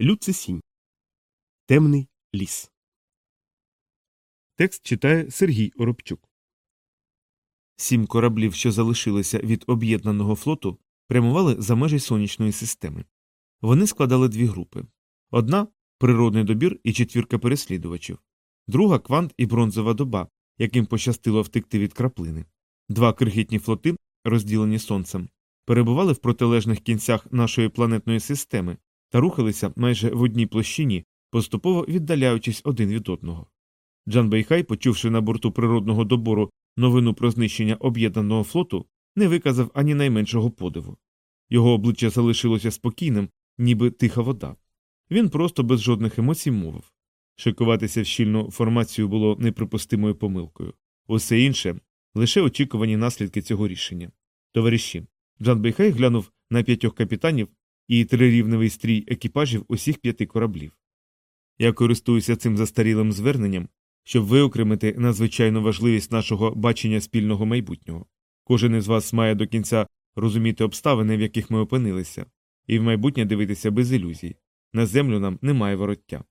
Люцисінь. Темний ліс. Текст читає Сергій Оробчук. Сім кораблів, що залишилися від об'єднаного флоту, прямували за межі сонячної системи. Вони складали дві групи: одна природний добір і четвірка переслідувачів, друга квант і бронзова доба, яким пощастило втекти від краплини. Два крихітні флоти, розділені сонцем, перебували в протилежних кінцях нашої планетної системи та рухалися майже в одній площині, поступово віддаляючись один від одного. Джан Бейхай, почувши на борту природного добору новину про знищення об'єднаного флоту, не виказав ані найменшого подиву. Його обличчя залишилося спокійним, ніби тиха вода. Він просто без жодних емоцій мовив. Шикуватися в щільну формацію було неприпустимою помилкою. Усе інше лише очікувані наслідки цього рішення. Товариші, Джан Бейхай глянув на п'ятьох капітанів і трирівневий стрій екіпажів усіх п'яти кораблів. Я користуюся цим застарілим зверненням, щоб виокремити надзвичайну важливість нашого бачення спільного майбутнього. Кожен із вас має до кінця розуміти обставини, в яких ми опинилися, і в майбутнє дивитися без ілюзій. На землю нам немає вороття.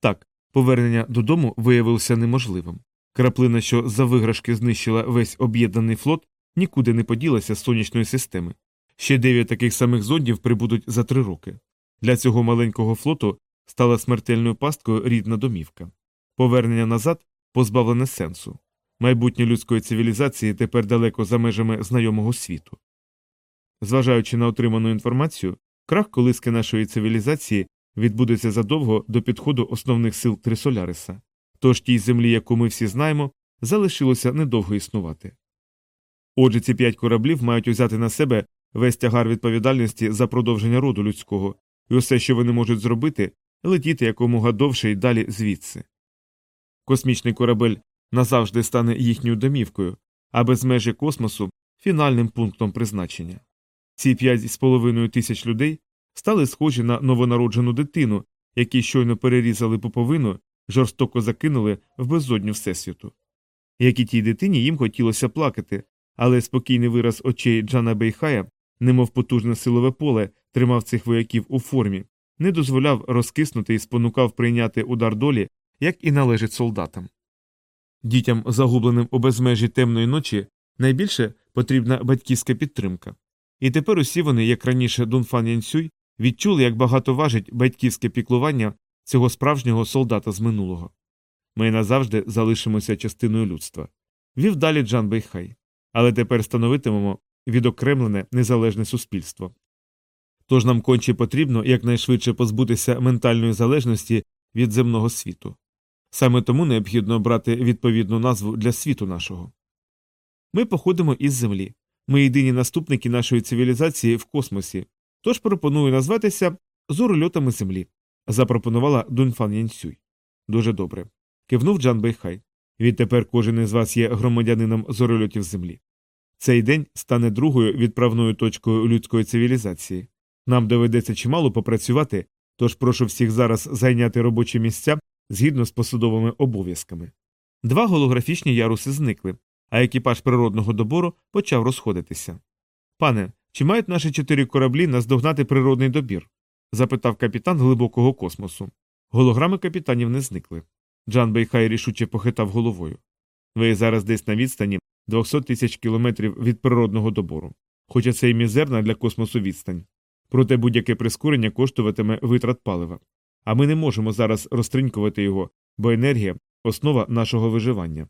Так, повернення додому виявилося неможливим. Краплина, що за виграшки знищила весь об'єднаний флот, нікуди не поділася з сонячної системи. Ще дев'ять таких самих зондів прибудуть за три роки. Для цього маленького флоту стала смертельною пасткою рідна домівка. Повернення назад позбавлене сенсу. Майбутнє людської цивілізації тепер далеко за межами знайомого світу. Зважаючи на отриману інформацію, крах колиски нашої цивілізації відбудеться задовго до підходу основних сил Трисоляриса. Тож тій землі, яку ми всі знаємо, залишилося недовго існувати. Отже, ці п'ять кораблів мають узяти на себе весь тягар відповідальності за продовження роду людського, і усе, що вони можуть зробити, летіти якомога довше й далі звідси. Космічний корабель назавжди стане їхньою домівкою, а без межі космосу фінальним пунктом призначення. Ці п'ять з половиною тисяч людей стали схожі на новонароджену дитину, які щойно перерізали пуповину, жорстоко закинули в безодню Всесвіту. Як і тій дитині їм хотілося плакати, але спокійний вираз очей Джана Бейхая, немов потужне силове поле, тримав цих вояків у формі, не дозволяв розкиснути і спонукав прийняти удар долі, як і належить солдатам. Дітям, загубленим у безмежі темної ночі, найбільше потрібна батьківська підтримка. І тепер усі вони, як раніше Дунфан Янсюй, відчули, як багато важить батьківське піклування цього справжнього солдата з минулого. Ми назавжди залишимося частиною людства. Вів далі Джан Бейхай. Але тепер становитимемо відокремлене незалежне суспільство. Тож нам конче потрібно якнайшвидше позбутися ментальної залежності від земного світу. Саме тому необхідно обрати відповідну назву для світу нашого. Ми походимо із землі. Ми єдині наступники нашої цивілізації в космосі, тож пропоную назватися зорольотами землі, запропонувала Дунфан Янсюй. Дуже добре. Кивнув Джан Бейхай. Відтепер кожен із вас є громадянином зорольотів землі. Цей день стане другою відправною точкою людської цивілізації. Нам доведеться чимало попрацювати, тож прошу всіх зараз зайняти робочі місця згідно з посудовими обов'язками. Два голографічні яруси зникли, а екіпаж природного добору почав розходитися. Пане, чи мають наші чотири кораблі наздогнати природний добір? запитав капітан глибокого космосу. Голограми капітанів не зникли. Джан Бейхай рішуче похитав головою. Ви зараз десь на відстані 200 тисяч кілометрів від природного добору, хоча це і мізерна для космосу відстань. Проте будь-яке прискорення коштуватиме витрат палива. А ми не можемо зараз розтринькувати його, бо енергія основа нашого виживання.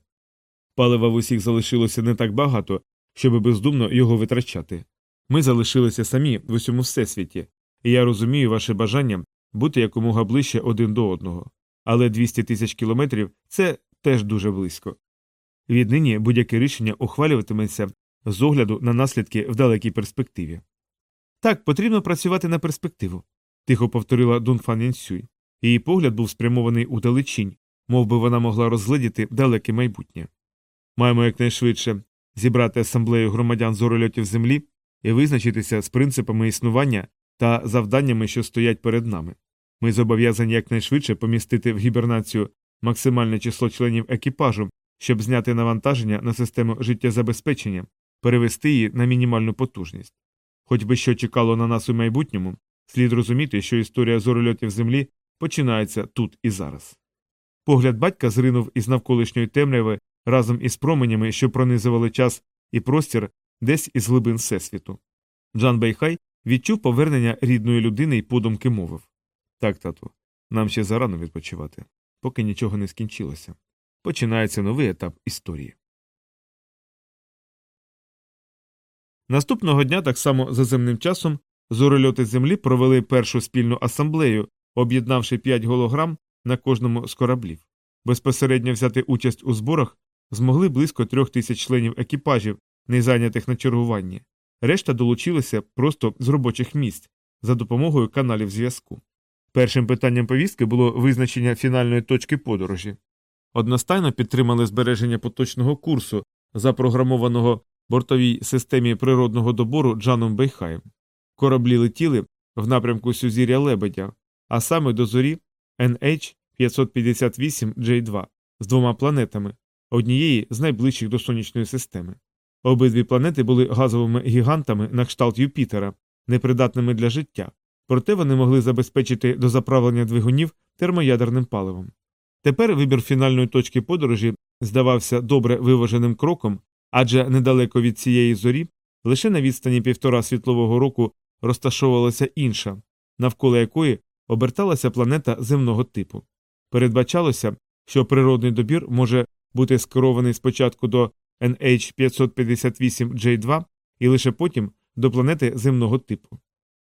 Палива в усіх залишилося не так багато, щоб бездумно його витрачати. Ми залишилися самі в усьому всесвіті, і я розумію ваше бажання бути якомога ближче один до одного. Але 200 тисяч кілометрів це теж дуже близько. Віднині будь-яке рішення ухвалюватиметься з огляду на наслідки в далекій перспективі. Так, потрібно працювати на перспективу, тихо повторила Дунфан Янсюй. Її погляд був спрямований у далечінь, мов би вона могла розгледіти далеке майбутнє. Маємо якнайшвидше зібрати асамблею громадян зорольотів землі і визначитися з принципами існування та завданнями, що стоять перед нами. Ми зобов'язані якнайшвидше помістити в гібернацію максимальне число членів екіпажу, щоб зняти навантаження на систему життєзабезпечення, перевести її на мінімальну потужність. Хоч би що чекало на нас у майбутньому, Слід розуміти, що історія зорольотів Землі починається тут і зараз. Погляд батька зринув із навколишньої темряви разом із променями, що пронизували час і простір десь із глибин Всесвіту. Джан Бейхай відчув повернення рідної людини і подумки мовив Так, тату, нам ще зарано відпочивати, поки нічого не скінчилося. Починається новий етап історії. Наступного дня, так само за земним часом, зорольоти землі провели першу спільну асамблею, об'єднавши п'ять голограм на кожному з кораблів. Безпосередньо взяти участь у зборах змогли близько трьох тисяч членів екіпажів, не зайнятих на чергуванні. Решта долучилися просто з робочих місць за допомогою каналів зв'язку. Першим питанням повістки було визначення фінальної точки подорожі. Одностайно підтримали збереження поточного курсу, запрограмованого бортовій системі природного добору Джаном Бейхаєм. Кораблі летіли в напрямку Сюзір'я Лебедя, а саме до зорі NH558J2 з двома планетами, однієї з найближчих до сонячної системи. Обидві планети були газовими гігантами на кшталт Юпітера, непридатними для життя, проте вони могли забезпечити до заправлення двигунів термоядерним паливом. Тепер вибір фінальної точки подорожі здавався добре виваженим кроком, адже недалеко від цієї зорі, лише на відстані півтора світлового року розташовувалася інша, навколо якої оберталася планета земного типу. Передбачалося, що природний добір може бути скерований спочатку до NH558J2 і лише потім до планети земного типу.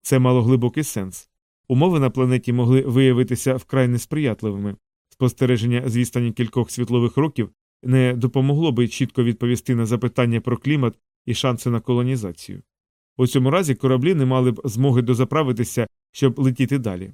Це мало глибокий сенс. Умови на планеті могли виявитися вкрай несприятливими. Спостереження з відстані кількох світлових років не допомогло би чітко відповісти на запитання про клімат і шанси на колонізацію. У цьому разі кораблі не мали б змоги дозаправитися, щоб летіти далі.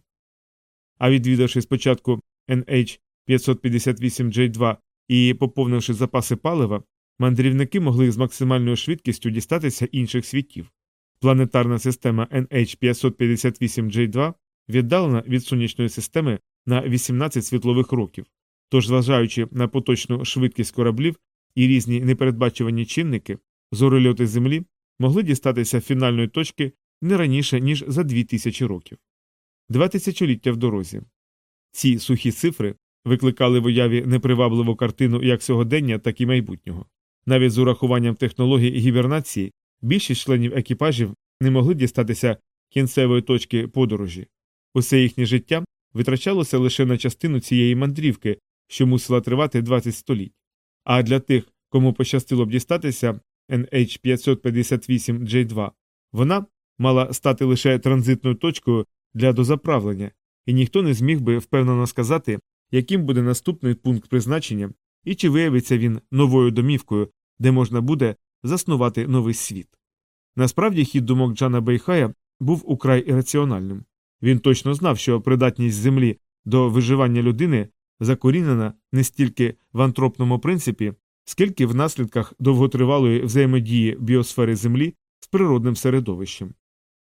А відвідавши спочатку NH558J2 і поповнивши запаси палива, мандрівники могли з максимальною швидкістю дістатися інших світів. Планетарна система NH558J2 віддалена від сонячної системи на 18 світлових років, тож, зважаючи на поточну швидкість кораблів і різні непередбачувані чинники, зорольоти Землі могли дістатися фінальної точки не раніше, ніж за 2000 років. Два тисячоліття в дорозі. Ці сухі цифри викликали в уяві непривабливу картину як сьогодення, так і майбутнього. Навіть з урахуванням технологій гібернації більшість членів екіпажів не могли дістатися кінцевої точки подорожі. Усе їхнє життя витрачалося лише на частину цієї мандрівки, що мусила тривати 20 століть. А для тих, кому пощастило б дістатися NH558J2, вона мала стати лише транзитною точкою для дозаправлення, і ніхто не зміг би впевнено сказати, яким буде наступний пункт призначення і чи виявиться він новою домівкою, де можна буде заснувати новий світ. Насправді хід думок Джана Бейхая був украй ірраціональним. Він точно знав, що придатність землі до виживання людини закорінена не стільки в антропному принципі, скільки в наслідках довготривалої взаємодії біосфери Землі з природним середовищем.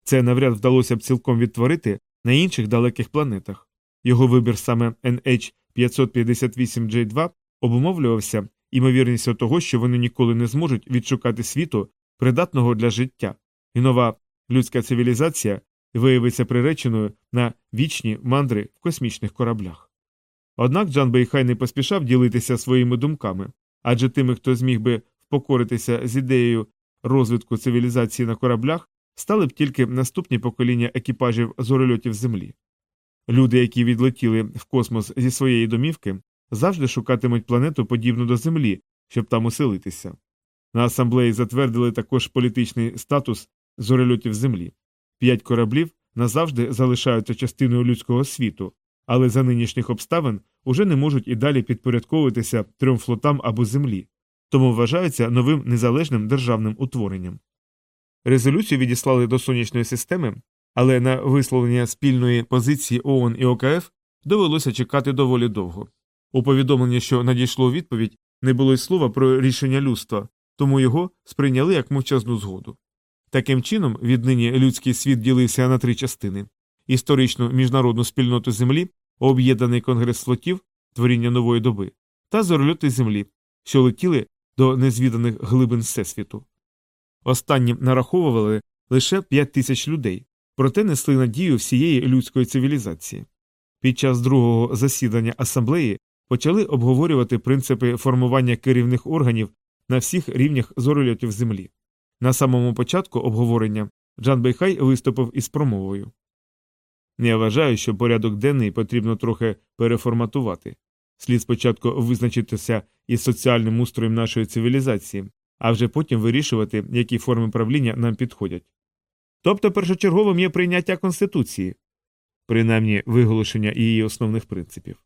Це навряд вдалося б цілком відтворити на інших далеких планетах. Його вибір саме NH558J2 обумовлювався імовірністю того, що вони ніколи не зможуть відшукати світу, придатного для життя, і нова людська цивілізація виявиться приреченою на вічні мандри в космічних кораблях. Однак Джан Бейхай не поспішав ділитися своїми думками, адже тими, хто зміг би впокоритися з ідеєю розвитку цивілізації на кораблях, стали б тільки наступні покоління екіпажів зорольотів Землі. Люди, які відлетіли в космос зі своєї домівки, завжди шукатимуть планету подібну до Землі, щоб там оселитися. На асамблеї затвердили також політичний статус зорольотів Землі. П'ять кораблів назавжди залишаються частиною людського світу, але за нинішніх обставин уже не можуть і далі підпорядковуватися трьом флотам або землі, тому вважаються новим незалежним державним утворенням. Резолюцію відіслали до сонячної системи, але на висловлення спільної позиції ООН і ОКФ довелося чекати доволі довго. У повідомленні, що надійшло відповідь, не було й слова про рішення людства, тому його сприйняли як мовчазну згоду. Таким чином, віднині людський світ ділився на три частини історичну міжнародну спільноту Землі, об'єднаний конгрес флотів, творіння нової доби, та зорольоти Землі, що летіли до незвіданих глибин Всесвіту. Останні нараховували лише 5 тисяч людей, проте несли надію всієї людської цивілізації. Під час другого засідання асамблеї почали обговорювати принципи формування керівних органів на всіх рівнях зорольотів землі. На самому початку обговорення Джан Бейхай виступив із промовою. Я вважаю, що порядок денний потрібно трохи переформатувати. Слід спочатку визначитися із соціальним устроєм нашої цивілізації, а вже потім вирішувати, які форми правління нам підходять. Тобто першочерговим є прийняття Конституції, принаймні виголошення її основних принципів.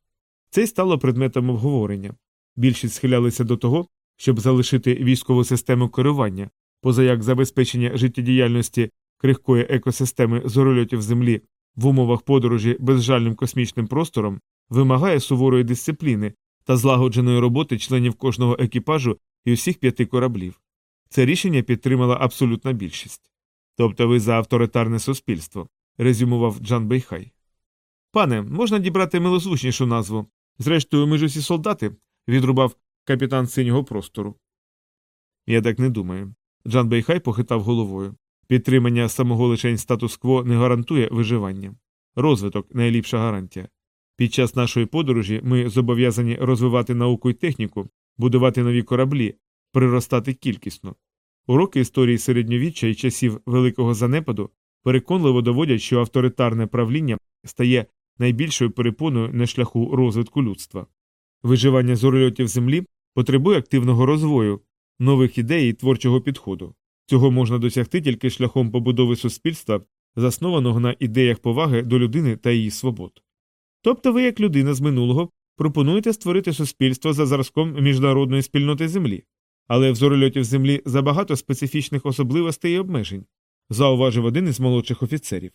Це й стало предметом обговорення. Більшість схилялися до того, щоб залишити військову систему керування, поза як забезпечення життєдіяльності крихкої екосистеми зорольотів Землі в умовах подорожі безжальним космічним простором вимагає суворої дисципліни та злагодженої роботи членів кожного екіпажу і усіх п'яти кораблів. Це рішення підтримала абсолютна більшість. Тобто ви за авторитарне суспільство, резюмував Джан Бейхай. Пане, можна дібрати милозвучнішу назву. Зрештою, ми ж усі солдати, відрубав капітан синього простору. Я так не думаю. Джан Бейхай похитав головою. Підтримання самого лишень статус-кво не гарантує виживання. Розвиток найліпша гарантія. Під час нашої подорожі ми зобов'язані розвивати науку і техніку, будувати нові кораблі, приростати кількісно. Уроки історії середньовіччя і часів великого занепаду переконливо доводять, що авторитарне правління стає найбільшою перепоною на шляху розвитку людства. Виживання зорольотів землі потребує активного розвою, нових ідей і творчого підходу. Цього можна досягти тільки шляхом побудови суспільства, заснованого на ідеях поваги до людини та її свобод. Тобто ви, як людина з минулого, пропонуєте створити суспільство за зразком міжнародної спільноти землі, але в зорольотів землі забагато специфічних особливостей і обмежень, зауважив один із молодших офіцерів.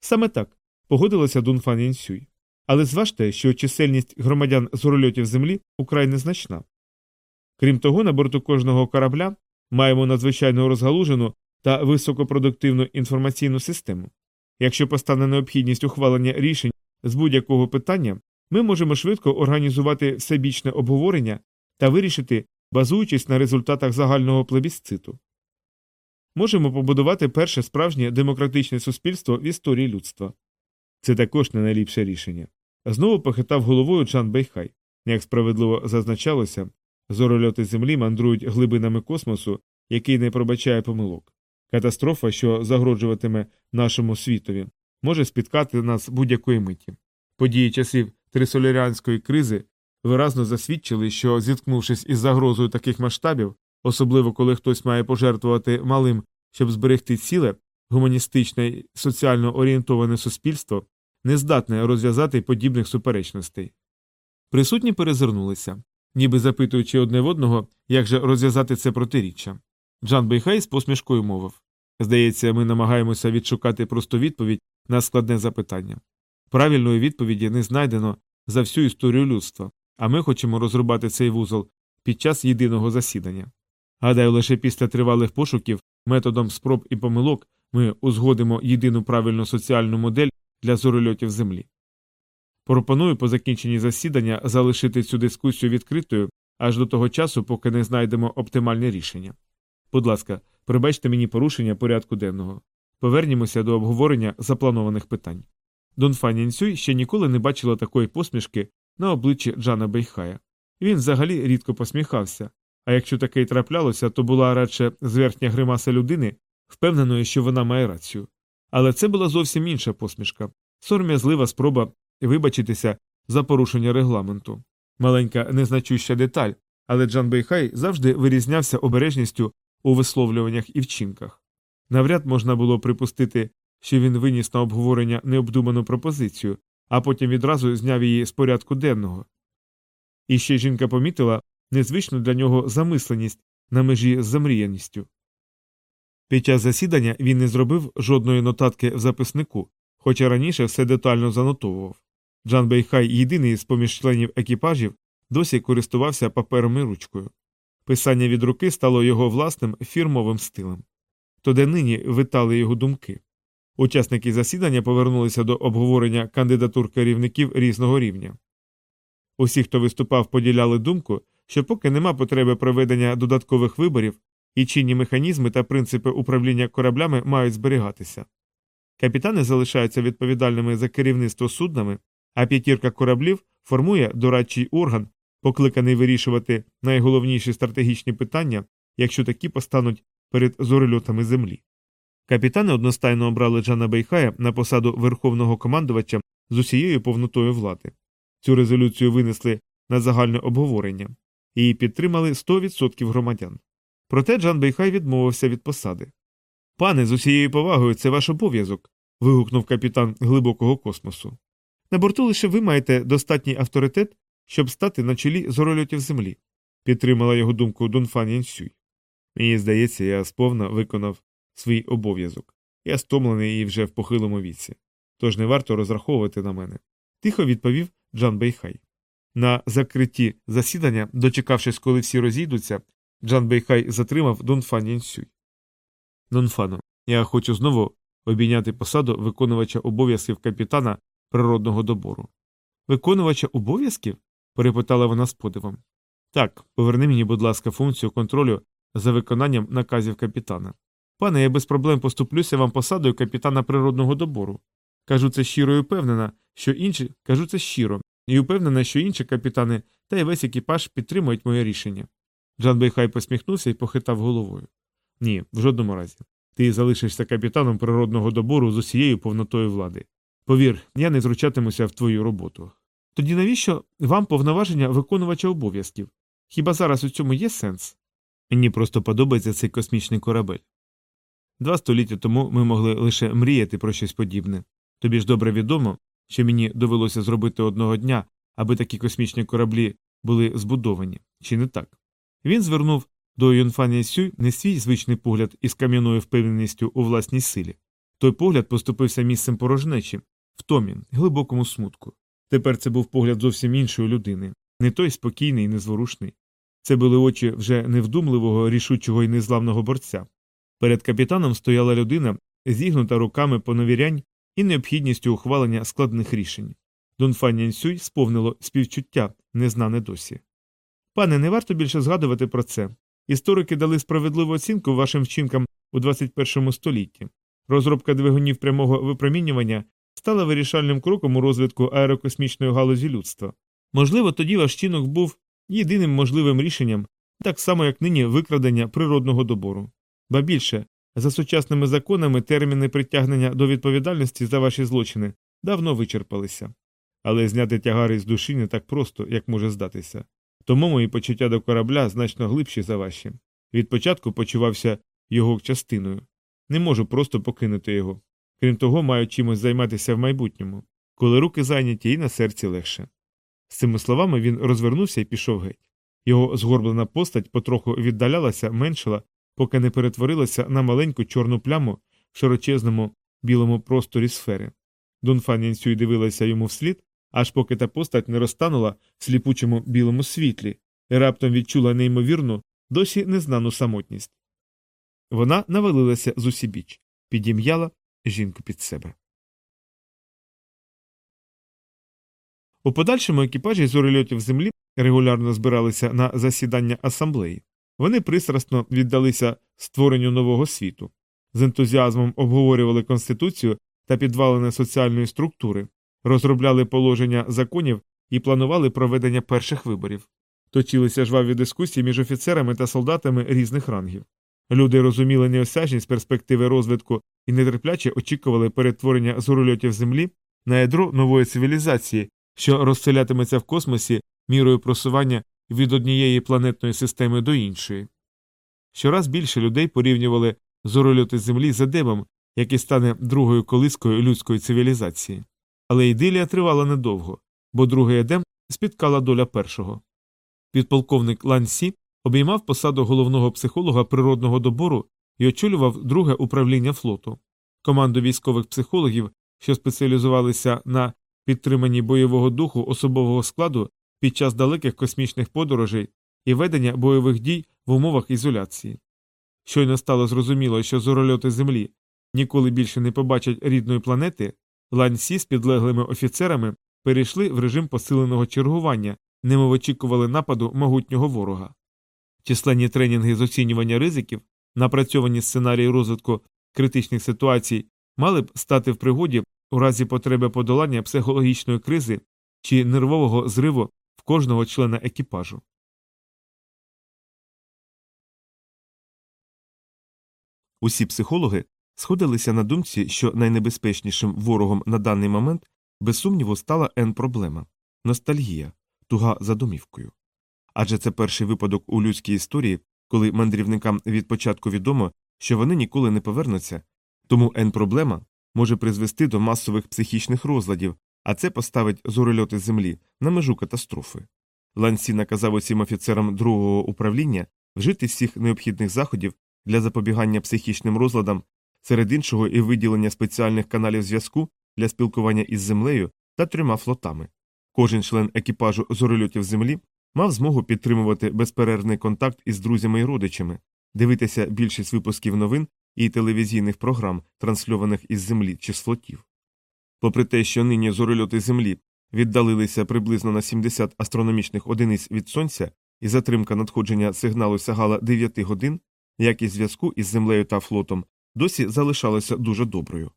Саме так погодилася Дунфан Янсюй. Але зважте, що чисельність громадян зорольотів землі украй незначна. Крім того, на борту кожного корабля маємо надзвичайно розгалужену та високопродуктивну інформаційну систему. Якщо постане необхідність ухвалення рішень з будь-якого питання, ми можемо швидко організувати всебічне обговорення та вирішити, базуючись на результатах загального плебісциту. Можемо побудувати перше справжнє демократичне суспільство в історії людства. Це також не найліпше рішення. Знову похитав головою Чан Бейхай. Як справедливо зазначалося, зорольоти землі мандрують глибинами космосу, який не пробачає помилок. Катастрофа, що загроджуватиме нашому світові, може спіткати нас будь-якої миті. Події часів трисоляріанської кризи виразно засвідчили, що, зіткнувшись із загрозою таких масштабів, особливо коли хтось має пожертвувати малим, щоб зберегти ціле, гуманістичне і соціально орієнтоване суспільство, не здатне розв'язати подібних суперечностей. Присутні перезирнулися, ніби запитуючи одне в одного, як же розв'язати це протиріччя. Джан Бейхай з посмішкою мовив Здається, ми намагаємося відшукати просту відповідь на складне запитання. Правильної відповіді не знайдено за всю історію людства, а ми хочемо розрубати цей вузол під час єдиного засідання. Гадаю, лише після тривалих пошуків, методом спроб і помилок ми узгодимо єдину правильну соціальну модель для зорольотів Землі. Пропоную по закінченні засідання залишити цю дискусію відкритою аж до того часу, поки не знайдемо оптимальне рішення. Будь ласка, прибачте мені порушення порядку денного. Повернімося до обговорення запланованих питань. Дон Фанінсюй ще ніколи не бачила такої посмішки на обличчі Джана Бейхая. Він взагалі рідко посміхався, а якщо таке й траплялося, то була радше зверхня гримаса людини, впевненої, що вона має рацію. Але це була зовсім інша посмішка, сором'язлива спроба вибачитися за порушення регламенту. Маленька незначуща деталь, але Джан Бейхай завжди вирізнявся обережністю у висловлюваннях і вчинках. Навряд можна було припустити, що він виніс на обговорення необдуману пропозицію, а потім відразу зняв її з порядку денного. І ще жінка помітила незвичну для нього замисленість на межі з замріяністю. Під час засідання він не зробив жодної нотатки в записнику, хоча раніше все детально занотовував. Джан Бейхай, єдиний з поміж членів екіпажів, досі користувався папером ручкою. Писання від руки стало його власним фірмовим стилем. То нині витали його думки. Учасники засідання повернулися до обговорення кандидатур керівників різного рівня. Усі, хто виступав, поділяли думку, що поки нема потреби проведення додаткових виборів, і чинні механізми та принципи управління кораблями мають зберігатися. Капітани залишаються відповідальними за керівництво суднами, а п'ятірка кораблів формує дорадчий орган, покликаний вирішувати найголовніші стратегічні питання, якщо такі постануть перед зорильотами землі. Капітани одностайно обрали Джана Бейхая на посаду верховного командувача з усією повнотою влади. Цю резолюцію винесли на загальне обговорення, її підтримали 100% громадян. Проте Джан Бейхай відмовився від посади. Пане, з усією повагою, це ваш обов'язок. вигукнув капітан глибокого космосу. На борту лише ви маєте достатній авторитет, щоб стати на чолі зорольотів землі, підтримала його думку Дунфан Янсюй. Мені здається, я сповна виконав свій обов'язок. Я стомлений і вже в похилому віці. Тож не варто розраховувати на мене. Тихо відповів Джан Бейхай. На закритті засідання, дочекавшись, коли всі розійдуться, Джан Бейхай затримав Дунфан Янсюй. Дунфану, я хочу знову обійняти посаду виконувача обов'язків капітана природного добору. Виконувача обов'язків? перепитала вона з подивом. Так, поверни мені, будь ласка, функцію контролю за виконанням наказів капітана. Пане, я без проблем поступлюся вам посадою капітана природного добору. Кажу це щиро і впевнена, що інші кажу це щиро, і впевнена, що інші капітани та й весь екіпаж підтримують моє рішення. Джан Бейхай посміхнувся і похитав головою. Ні, в жодному разі. Ти залишишся капітаном природного добору з усією повнотою влади. Повір, я не втручатимуся в твою роботу. Тоді навіщо вам повноваження виконувача обов'язків? Хіба зараз у цьому є сенс? Мені просто подобається цей космічний корабель. Два століття тому ми могли лише мріяти про щось подібне. Тобі ж добре відомо, що мені довелося зробити одного дня, аби такі космічні кораблі були збудовані, чи не так? Він звернув до Юнфані Сюй не свій звичний погляд із кам'яною впевненістю у власній силі. Той погляд поступився місцем порожнечі, втомі, глибокому смутку. Тепер це був погляд зовсім іншої людини, не той спокійний і незворушний. Це були очі вже невдумливого, рішучого і незламного борця. Перед капітаном стояла людина, зігнута руками поневірянь і необхідністю ухвалення складних рішень. Дон Фаннянсюй сповнило співчуття, незнане досі. Пане, не варто більше згадувати про це. Історики дали справедливу оцінку вашим вчинкам у 21 столітті. Розробка двигунів прямого випромінювання стала вирішальним кроком у розвитку аерокосмічної галузі людства. Можливо, тоді ваш чинок був єдиним можливим рішенням, так само як нині викрадення природного добору. Ба більше, за сучасними законами терміни притягнення до відповідальності за ваші злочини давно вичерпалися. Але зняти тягари з душі не так просто, як може здатися. Тому мої почуття до корабля значно глибші за ваші. Від початку почувався його частиною. Не можу просто покинути його. Крім того, маю чимось займатися в майбутньому, коли руки зайняті і на серці легше. З цими словами він розвернувся і пішов геть. Його згорблена постать потроху віддалялася, меншила, поки не перетворилася на маленьку чорну пляму в широчезному білому просторі сфери. Дунфан Янсюй дивилася йому вслід, аж поки та постать не розтанула в сліпучому білому світлі, і раптом відчула неймовірну, досі незнану самотність. Вона навалилася з усібіч, підім'яла жінку під себе. У подальшому екіпажі зорильотів землі регулярно збиралися на засідання асамблеї. Вони пристрасно віддалися створенню нового світу, з ентузіазмом обговорювали конституцію та підвалини соціальної структури, розробляли положення законів і планували проведення перших виборів. Точилися жваві дискусії між офіцерами та солдатами різних рангів. Люди розуміли неосяжність перспективи розвитку і нетерпляче очікували перетворення зорольотів землі на ядро нової цивілізації, що розселятиметься в космосі мірою просування від однієї планетної системи до іншої. Щораз більше людей порівнювали зорольоти землі з Едемом, який стане другою колискою людської цивілізації. Але ідилія тривала недовго, бо другий Едем спіткала доля першого. Підполковник Лан Сі обіймав посаду головного психолога природного добору і очолював друге управління флоту. Команду військових психологів, що спеціалізувалися на підтриманні бойового духу особового складу під час далеких космічних подорожей і ведення бойових дій в умовах ізоляції. Щойно стало зрозуміло, що зорольоти Землі ніколи більше не побачать рідної планети, ланьсі з підлеглими офіцерами перейшли в режим посиленого чергування, немов очікували нападу могутнього ворога. Численні тренінги з оцінювання ризиків, напрацьовані сценарії розвитку критичних ситуацій мали б стати в пригоді у разі потреби подолання психологічної кризи чи нервового зриву в кожного члена екіпажу. Усі психологи сходилися на думці, що найнебезпечнішим ворогом на даний момент без сумніву стала Н проблема ностальгія, туга за домівкою. Адже це перший випадок у людській історії, коли мандрівникам від початку відомо, що вони ніколи не повернуться, тому Н проблема може призвести до масових психічних розладів, а це поставить зорольоти землі на межу катастрофи. Лансі наказав усім офіцерам другого управління вжити всіх необхідних заходів для запобігання психічним розладам, серед іншого і виділення спеціальних каналів зв'язку для спілкування із землею та трьома флотами. Кожен член екіпажу зорольотів землі мав змогу підтримувати безперервний контакт із друзями і родичами, дивитися більшість випусків новин і телевізійних програм, трансльованих із землі чи з флотів. Попри те, що нині зорольоти землі віддалилися приблизно на 70 астрономічних одиниць від сонця, і затримка надходження сигналу сягала 9 годин, якість зв'язку із землею та флотом досі залишалася дуже доброю.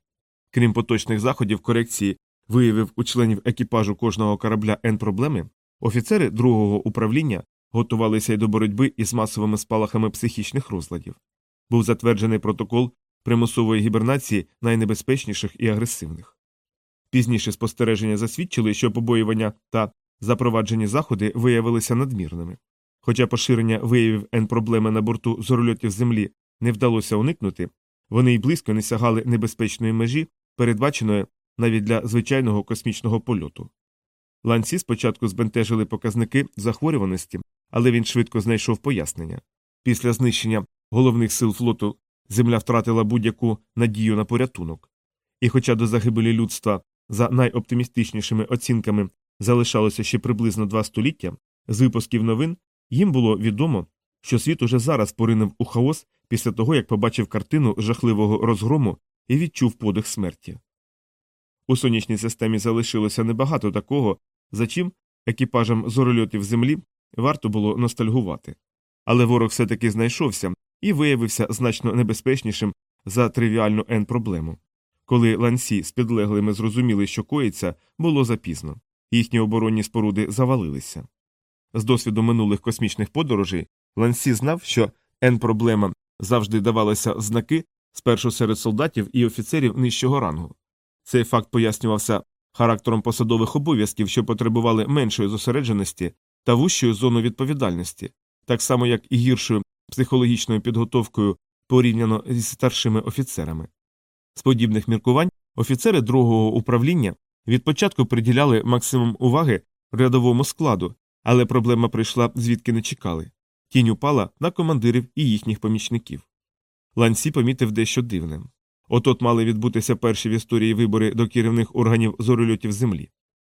Крім поточних заходів корекції, виявив у членів екіпажу кожного корабля Н проблеми, офіцери другого управління готувалися й до боротьби із масовими спалахами психічних розладів. Був затверджений протокол примусової гібернації найнебезпечніших і агресивних. Пізніше спостереження засвідчили, що побоювання та запроваджені заходи виявилися надмірними. Хоча поширення виявів Н проблеми на борту зорольотів землі не вдалося уникнути, вони й близько не сягали небезпечної межі, передбаченої навіть для звичайного космічного польоту. Ланці спочатку збентежили показники захворюваності, але він швидко знайшов пояснення. Після знищення головних сил флоту земля втратила будь-яку надію на порятунок. І хоча до загибелі людства за найоптимістичнішими оцінками залишалося ще приблизно два століття, з випусків новин їм було відомо, що світ уже зараз поринув у хаос після того, як побачив картину жахливого розгрому і відчув подих смерті. У сонячній системі залишилося небагато такого, за чим екіпажам зорольотів землі варто було ностальгувати. Але ворог все таки знайшовся і виявився значно небезпечнішим за тривіальну N проблему. Коли ланці з підлеглими зрозуміли, що коїться, було запізно, їхні оборонні споруди завалилися. З досвіду минулих космічних подорожей лансі знав, що N проблема завжди давалася знаки спершу серед солдатів і офіцерів нижчого рангу. Цей факт пояснювався характером посадових обов'язків, що потребували меншої зосередженості та вущою зону відповідальності, так само як і гіршою психологічною підготовкою порівняно зі старшими офіцерами. З подібних міркувань офіцери другого управління від початку приділяли максимум уваги рядовому складу, але проблема прийшла звідки не чекали. Тінь упала на командирів і їхніх помічників. Лансі помітив дещо дивне. От-от мали відбутися перші в історії вибори до керівних органів зорольотів землі.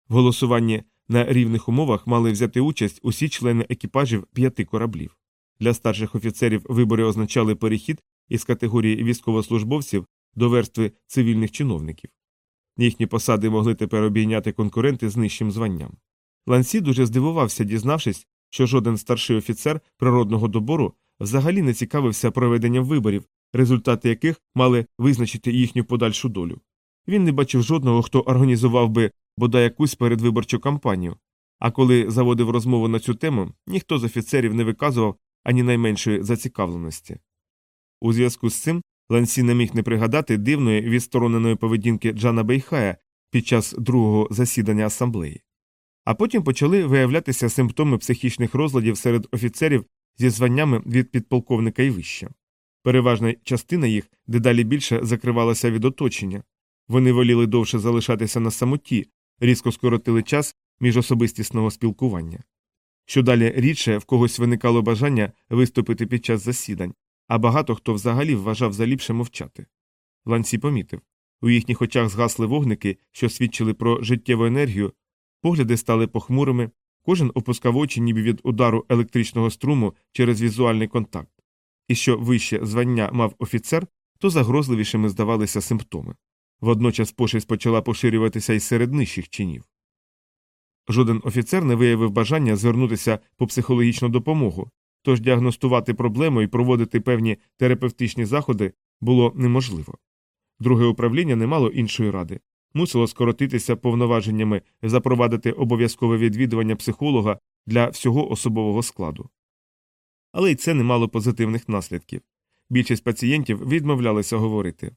В голосуванні на рівних умовах мали взяти участь усі члени екіпажів п'яти кораблів. Для старших офіцерів вибори означали перехід із категорії військовослужбовців до верстви цивільних чиновників. Їхні посади могли тепер обійняти конкуренти з нижчим званням. Лансі дуже здивувався, дізнавшись, що жоден старший офіцер природного добору взагалі не цікавився проведенням виборів, результати яких мали визначити їхню подальшу долю. Він не бачив жодного, хто організував би бодай якусь передвиборчу кампанію, а коли заводив розмову на цю тему, ніхто з офіцерів не виказував ані найменшої зацікавленості. У зв'язку з цим Лансі не міг не пригадати дивної відстороненої поведінки Джана Бейхая під час другого засідання асамблеї. А потім почали виявлятися симптоми психічних розладів серед офіцерів зі званнями від підполковника і вища. Переважна частина їх дедалі більше закривалася від оточення. Вони воліли довше залишатися на самоті, різко скоротили час міжособистісного спілкування. Що далі рідше в когось виникало бажання виступити під час засідань, а багато хто взагалі вважав за ліпше мовчати. Ланці помітив у їхніх очах згасли вогники, що свідчили про життєву енергію, погляди стали похмурими, кожен опускав очі ніби від удару електричного струму через візуальний контакт. І що вище звання мав офіцер, то загрозливішими здавалися симптоми. Водночас пошесть почала поширюватися й серед нижчих чинів. Жоден офіцер не виявив бажання звернутися по психологічну допомогу, тож діагностувати проблему і проводити певні терапевтичні заходи було неможливо. Друге управління не мало іншої ради, мусило скоротитися повноваженнями запровадити обов'язкове відвідування психолога для всього особового складу. Але й це не мало позитивних наслідків. Більшість пацієнтів відмовлялися говорити.